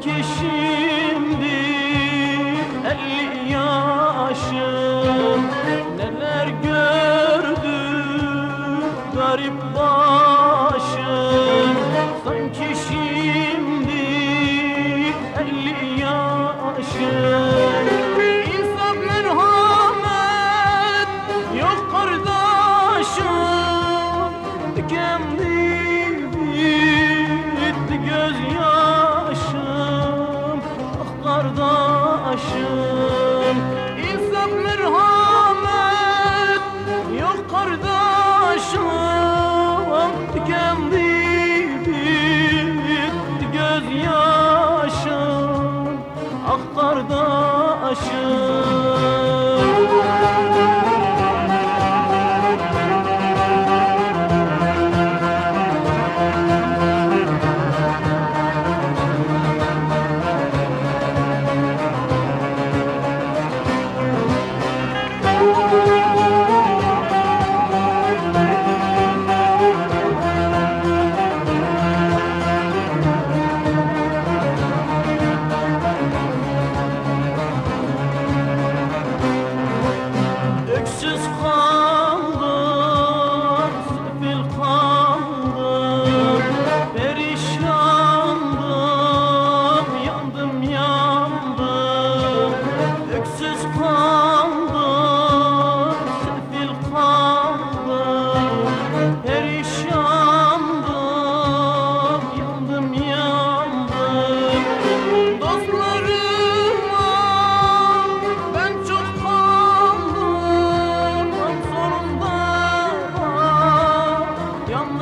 ki şimdi elli yaşım. Neler gördü garip başım. Sanki şimdi elli yaşım. İnsan merhamet yok kardeşim. Tükendi bitti göz yaşım yollarda aşık